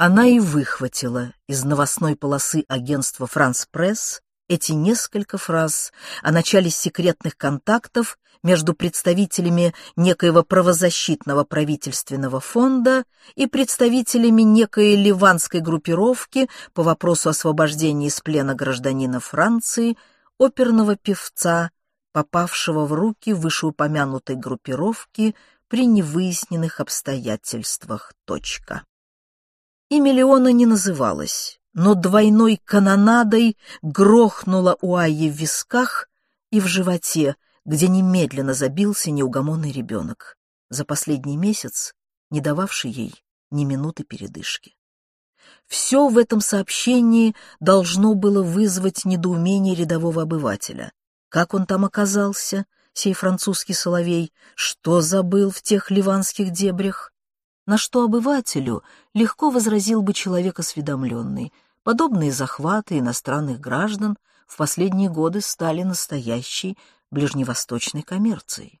Она и выхватила из новостной полосы агентства «Франс Пресс» эти несколько фраз о начале секретных контактов между представителями некоего правозащитного правительственного фонда и представителями некой ливанской группировки по вопросу освобождения из плена гражданина Франции, оперного певца, попавшего в руки вышеупомянутой группировки при невыясненных обстоятельствах. Точка. Имя Леона не называлось, но двойной канонадой грохнуло у Айи в висках и в животе, где немедленно забился неугомонный ребенок, за последний месяц не дававший ей ни минуты передышки. Все в этом сообщении должно было вызвать недоумение рядового обывателя. Как он там оказался, сей французский соловей, что забыл в тех ливанских дебрях? На что обывателю легко возразил бы человек осведомленный. Подобные захваты иностранных граждан в последние годы стали настоящей ближневосточной коммерцией.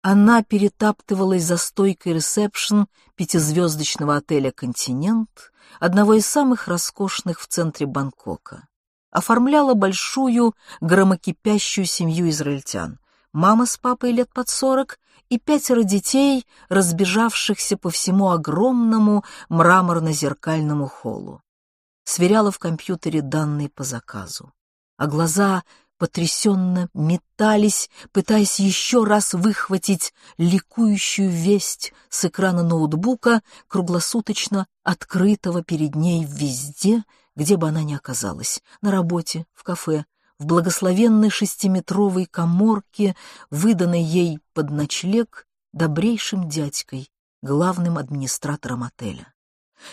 Она перетаптывалась за стойкой ресепшн пятизвездочного отеля «Континент», одного из самых роскошных в центре Бангкока оформляла большую громокипящую семью израильтян. Мама с папой лет под сорок и пятеро детей, разбежавшихся по всему огромному мраморно-зеркальному холлу. Сверяла в компьютере данные по заказу, а глаза потрясенно метались, пытаясь еще раз выхватить ликующую весть с экрана ноутбука, круглосуточно открытого перед ней везде, где бы она ни оказалась, на работе, в кафе, в благословенной шестиметровой коморке, выданной ей под ночлег добрейшим дядькой, главным администратором отеля.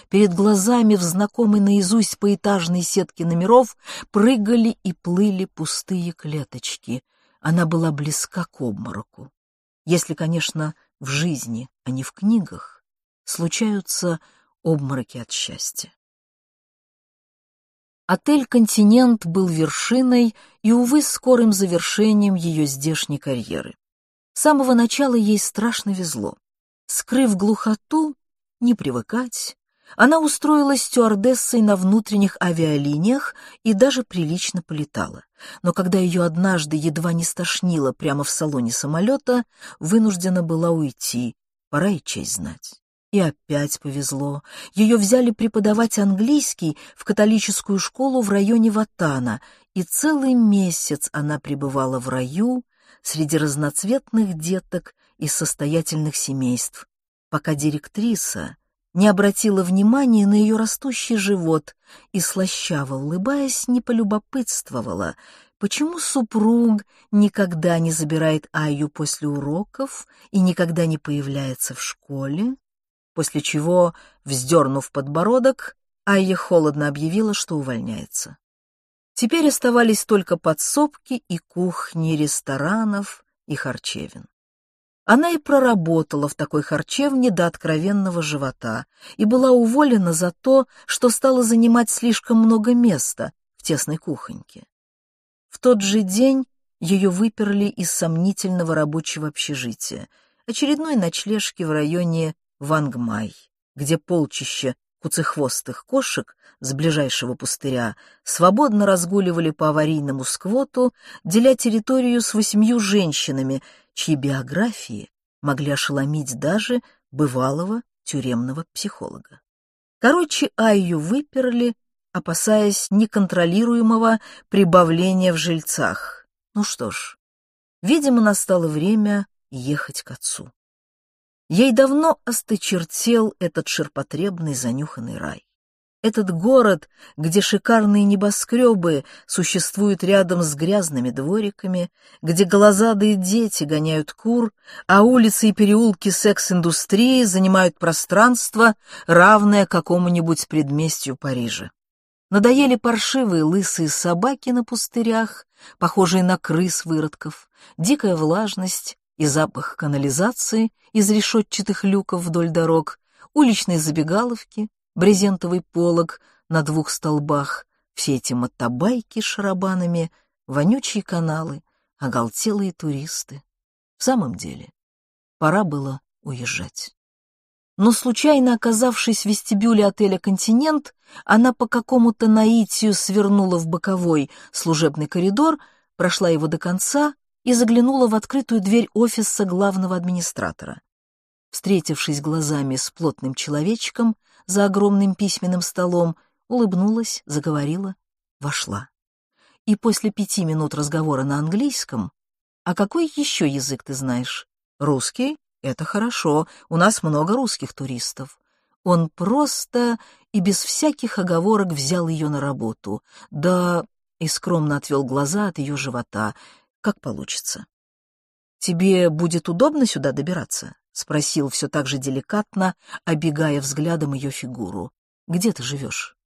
Перед глазами в знакомой наизусть поэтажной сетке номеров прыгали и плыли пустые клеточки. Она была близка к обмороку. Если, конечно, в жизни, а не в книгах, случаются обмороки от счастья. Отель «Континент» был вершиной и, увы, скорым завершением ее здешней карьеры. С самого начала ей страшно везло. Скрыв глухоту, не привыкать, она устроилась стюардессой на внутренних авиалиниях и даже прилично полетала. Но когда ее однажды едва не стошнило прямо в салоне самолета, вынуждена была уйти, пора и честь знать. И опять повезло. Ее взяли преподавать английский в католическую школу в районе Ватана, и целый месяц она пребывала в раю среди разноцветных деток из состоятельных семейств, пока директриса не обратила внимания на ее растущий живот и, слащаво улыбаясь, не полюбопытствовала, почему супруг никогда не забирает Аю после уроков и никогда не появляется в школе, после чего, вздернув подбородок, Айя холодно объявила, что увольняется. Теперь оставались только подсобки и кухни ресторанов и харчевин. Она и проработала в такой харчевне до откровенного живота и была уволена за то, что стала занимать слишком много места в тесной кухоньке. В тот же день ее выперли из сомнительного рабочего общежития, очередной ночлежки в районе Вангмай, где полчища куцехвостых кошек с ближайшего пустыря свободно разгуливали по аварийному сквоту, деля территорию с восемью женщинами, чьи биографии могли ошеломить даже бывалого тюремного психолога. Короче, Айю выперли, опасаясь неконтролируемого прибавления в жильцах. Ну что ж, видимо, настало время ехать к отцу. Ей давно осточертел этот ширпотребный занюханный рай. Этот город, где шикарные небоскребы существуют рядом с грязными двориками, где глазадые дети гоняют кур, а улицы и переулки секс-индустрии занимают пространство, равное какому-нибудь предместью Парижа. Надоели паршивые лысые собаки на пустырях, похожие на крыс-выродков, дикая влажность, и запах канализации из решетчатых люков вдоль дорог, уличные забегаловки, брезентовый полог на двух столбах, все эти мотобайки с шарабанами, вонючие каналы, оголтелые туристы. В самом деле, пора было уезжать. но, случайно оказавшись в вестибюле отеля «Континент», она по какому-то наитию свернула в боковой служебный коридор, прошла его до конца и заглянула в открытую дверь офиса главного администратора. Встретившись глазами с плотным человечком за огромным письменным столом, улыбнулась, заговорила, вошла. И после пяти минут разговора на английском, «А какой еще язык ты знаешь? Русский? Это хорошо, у нас много русских туристов». Он просто и без всяких оговорок взял ее на работу. Да, и скромно отвел глаза от ее живота. Как получится. «Тебе будет удобно сюда добираться?» — спросил все так же деликатно, обегая взглядом ее фигуру. «Где ты живешь?»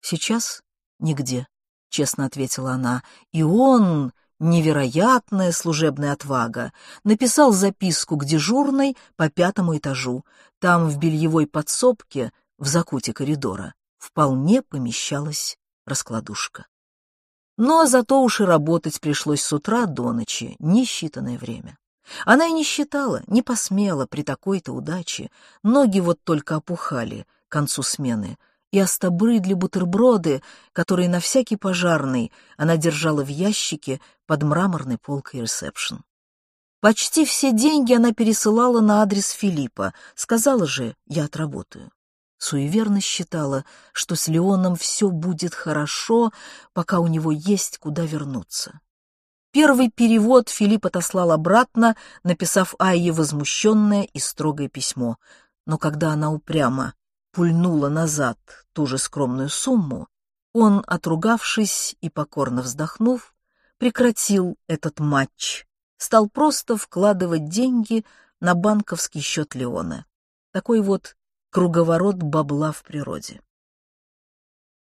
«Сейчас? Нигде», — честно ответила она. «И он, невероятная служебная отвага, написал записку к дежурной по пятому этажу. Там, в бельевой подсобке, в закуте коридора, вполне помещалась раскладушка. Но зато уж и работать пришлось с утра до ночи, несчитанное время. Она и не считала, не посмела при такой-то удаче. Ноги вот только опухали к концу смены, и остобрыдли бутерброды, которые на всякий пожарный она держала в ящике под мраморной полкой ресепшн. Почти все деньги она пересылала на адрес Филиппа, сказала же «я отработаю». Суеверно считала, что с Леоном все будет хорошо, пока у него есть куда вернуться. Первый перевод Филипп отослал обратно, написав Айе возмущенное и строгое письмо. Но когда она упрямо пульнула назад ту же скромную сумму, он, отругавшись и покорно вздохнув, прекратил этот матч, стал просто вкладывать деньги на банковский счет Леона. Такой вот круговорот бабла в природе.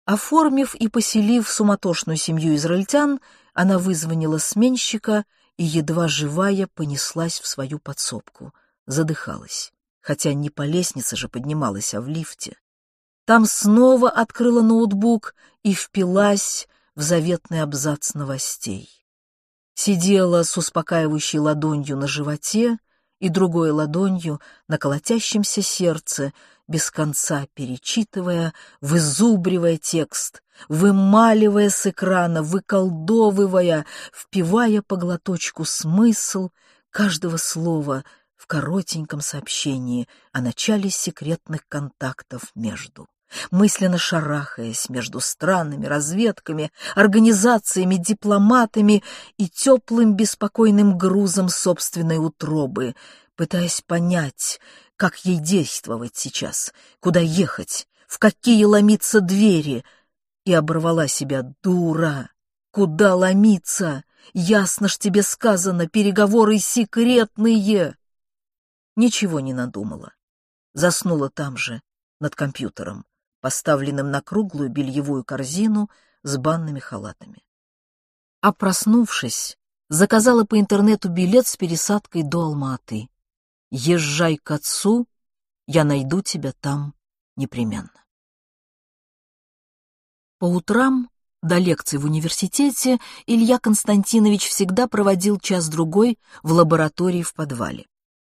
Оформив и поселив суматошную семью израильтян, она вызвонила сменщика и, едва живая, понеслась в свою подсобку. Задыхалась, хотя не по лестнице же поднималась, а в лифте. Там снова открыла ноутбук и впилась в заветный абзац новостей. Сидела с успокаивающей ладонью на животе, и другой ладонью на колотящемся сердце, без конца перечитывая, вызубривая текст, вымаливая с экрана, выколдовывая, впивая по глоточку смысл каждого слова в коротеньком сообщении о начале секретных контактов между мысленно шарахаясь между странами, разведками, организациями, дипломатами и теплым беспокойным грузом собственной утробы, пытаясь понять, как ей действовать сейчас, куда ехать, в какие ломиться двери, и оборвала себя дура. Куда ломиться? Ясно ж тебе сказано, переговоры секретные. Ничего не надумала. Заснула там же, над компьютером поставленным на круглую бельевую корзину с банными халатами. А проснувшись, заказала по интернету билет с пересадкой до Алматы. «Езжай к отцу, я найду тебя там непременно». По утрам до лекций в университете Илья Константинович всегда проводил час-другой в лаборатории в подвале.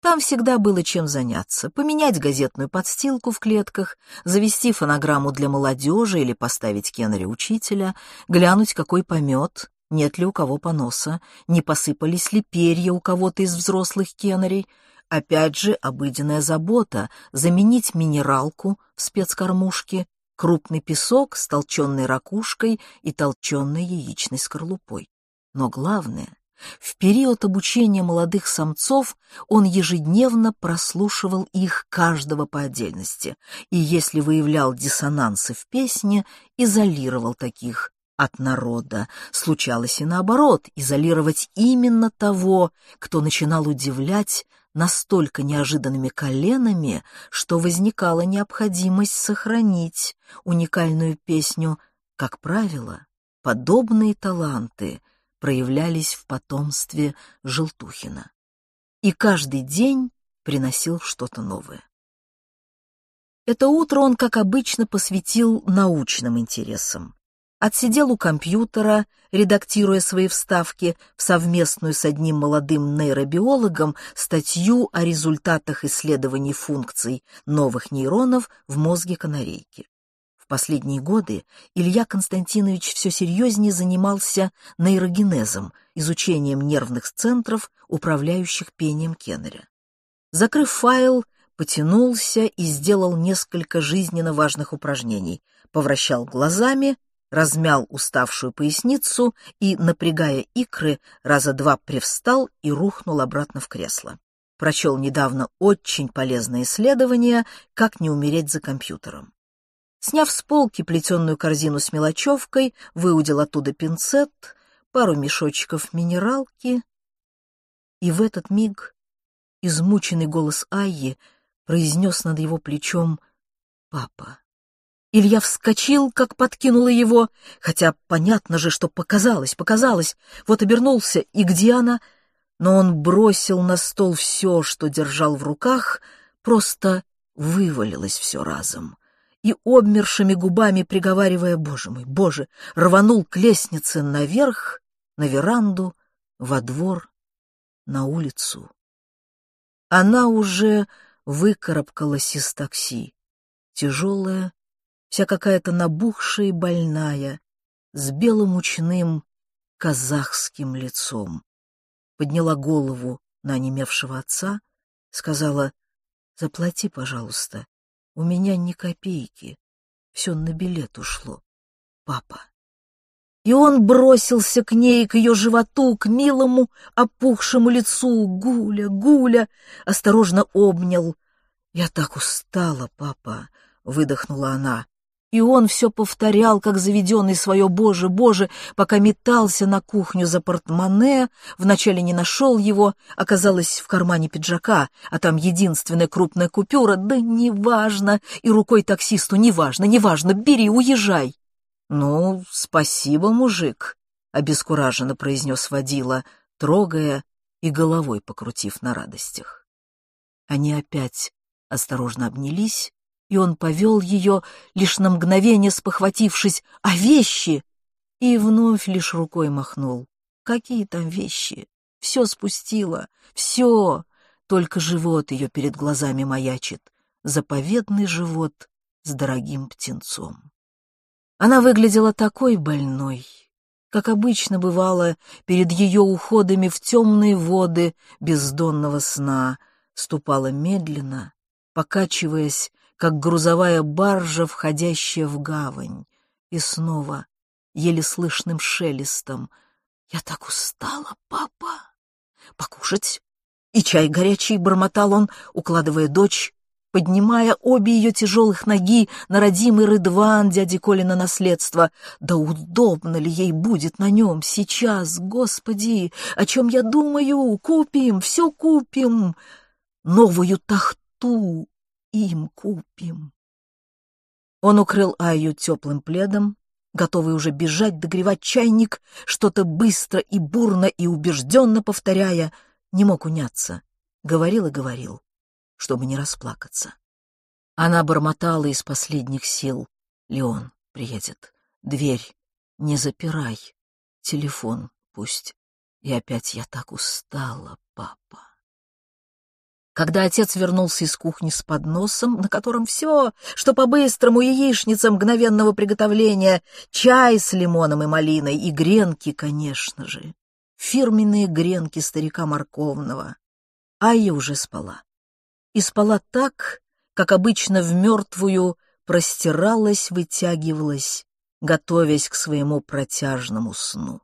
Там всегда было чем заняться. Поменять газетную подстилку в клетках, завести фонограмму для молодежи или поставить Кеннери учителя, глянуть, какой помет, нет ли у кого поноса, не посыпались ли перья у кого-то из взрослых Кеннерей. Опять же, обыденная забота — заменить минералку в спецкормушке, крупный песок с толченной ракушкой и толченной яичной скорлупой. Но главное в период обучения молодых самцов он ежедневно прослушивал их каждого по отдельности, и если выявлял диссонансы в песне, изолировал таких от народа. Случалось и наоборот, изолировать именно того, кто начинал удивлять настолько неожиданными коленами, что возникала необходимость сохранить уникальную песню. Как правило, подобные таланты — проявлялись в потомстве Желтухина. И каждый день приносил что-то новое. Это утро он, как обычно, посвятил научным интересам. отсидел у компьютера, редактируя свои вставки в совместную с одним молодым нейробиологом статью о результатах исследований функций новых нейронов в мозге канарейки. Последние годы Илья Константинович все серьезнее занимался нейрогенезом, изучением нервных центров, управляющих пением Кеннеря. Закрыв файл, потянулся и сделал несколько жизненно важных упражнений, повращал глазами размял уставшую поясницу и, напрягая икры, раза два привстал и рухнул обратно в кресло. Прочел недавно очень полезное исследование «Как не умереть за компьютером». Сняв с полки плетеную корзину с мелочевкой, выудил оттуда пинцет, пару мешочков минералки, и в этот миг измученный голос Айи произнес над его плечом «Папа». Илья вскочил, как подкинуло его, хотя понятно же, что показалось, показалось. Вот обернулся, и где она? Но он бросил на стол все, что держал в руках, просто вывалилось все разом. И обмершими губами, приговаривая «Боже мой, Боже!», рванул к лестнице наверх, на веранду, во двор, на улицу. Она уже выкарабкалась из такси, тяжелая, вся какая-то набухшая и больная, с белым учным казахским лицом. Подняла голову на онемевшего отца, сказала, «Заплати, пожалуйста, у меня ни копейки, все на билет ушло, папа». И он бросился к ней, к ее животу, к милому опухшему лицу. Гуля, Гуля, осторожно обнял. «Я так устала, папа», — выдохнула она. И он все повторял, как заведенный свое «Боже, Боже», пока метался на кухню за портмоне, вначале не нашел его, оказалось в кармане пиджака, а там единственная крупная купюра, да неважно, и рукой таксисту неважно, неважно, бери, уезжай. «Ну, спасибо, мужик», — обескураженно произнес водила, трогая и головой покрутив на радостях. Они опять осторожно обнялись, и он повел ее, лишь на мгновение спохватившись, «А вещи?» И вновь лишь рукой махнул. «Какие там вещи? Все спустила, все!» Только живот ее перед глазами маячит, заповедный живот с дорогим птенцом. Она выглядела такой больной, как обычно бывало перед ее уходами в темные воды бездонного сна, ступала медленно, покачиваясь как грузовая баржа, входящая в гавань. И снова, еле слышным шелестом, «Я так устала, папа!» «Покушать?» И чай горячий бормотал он, укладывая дочь, поднимая обе ее тяжелых ноги на родимый рыдван дяди Колина наследство. Да удобно ли ей будет на нем сейчас, господи, о чем я думаю? Купим, все купим. Новую тахту, им купим. Он укрыл Аю теплым пледом, готовый уже бежать, догревать чайник, что-то быстро и бурно и убежденно повторяя, не мог уняться. Говорил и говорил, чтобы не расплакаться. Она бормотала из последних сил. «Леон приедет. Дверь не запирай. Телефон пусть. И опять я так устала, папа». Когда отец вернулся из кухни с подносом, на котором все, что по-быстрому, яичница мгновенного приготовления, чай с лимоном и малиной, и гренки, конечно же, фирменные гренки старика морковного, Айя уже спала. И спала так, как обычно в мертвую простиралась, вытягивалась, готовясь к своему протяжному сну.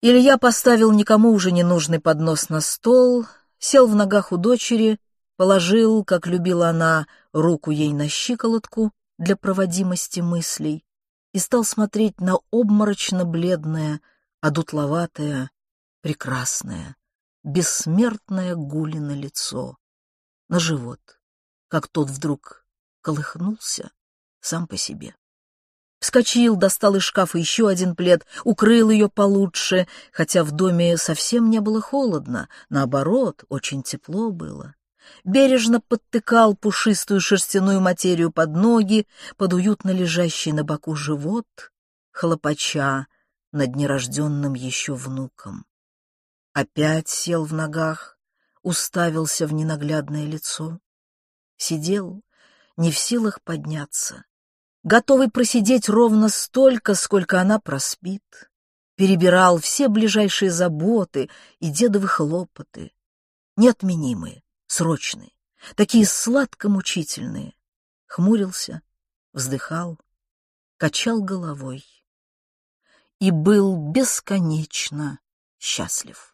Илья поставил никому уже не нужный поднос на стол — сел в ногах у дочери, положил, как любила она, руку ей на щиколотку для проводимости мыслей и стал смотреть на обморочно-бледное, одутловатое, прекрасное, бессмертное Гулино лицо, на живот, как тот вдруг колыхнулся сам по себе. Вскочил, достал из шкафа еще один плед, укрыл ее получше, хотя в доме совсем не было холодно, наоборот, очень тепло было. Бережно подтыкал пушистую шерстяную материю под ноги, под уютно лежащий на боку живот, хлопача над нерожденным еще внуком. Опять сел в ногах, уставился в ненаглядное лицо. Сидел, не в силах подняться, готовый просидеть ровно столько, сколько она проспит. Перебирал все ближайшие заботы и дедовы хлопоты, неотменимые, срочные, такие сладко-мучительные. Хмурился, вздыхал, качал головой и был бесконечно счастлив.